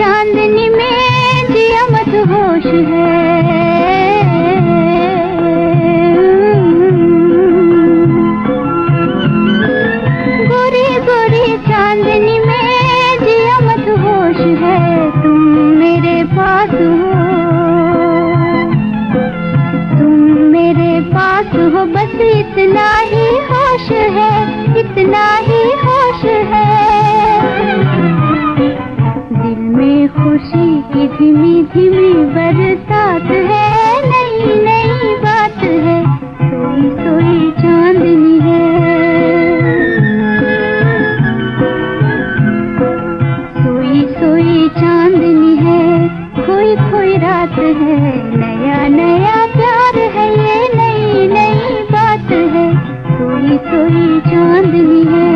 चांदनी में जिया मत होश है। चांदनी में जिया मत होश है। तुम मेरे पास हो। तुम मेरे पास हो, बस इतना ही होश है, इतना ही धीमी धीमी बरसात है, नई नई बात है, सोई सोई चांदनी है। सोई सोई चांदनी है कोई कोई रात है, नया नया प्यार है, ये नई नई बात है, सोई सोई चांदनी है।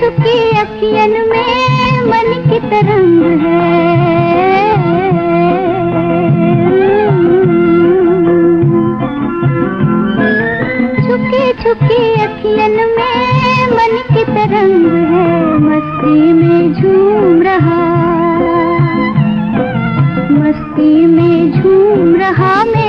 छुपी अखियन में मन की तरंग है। छुपी छुपी अखियन में मन की तरंग है। मस्ती में झूम रहा, मस्ती में झूम रहा मेरा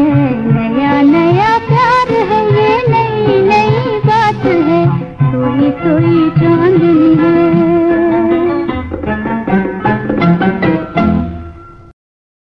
नया नया ये नई नई बात है। सोई सोई चांदनी है।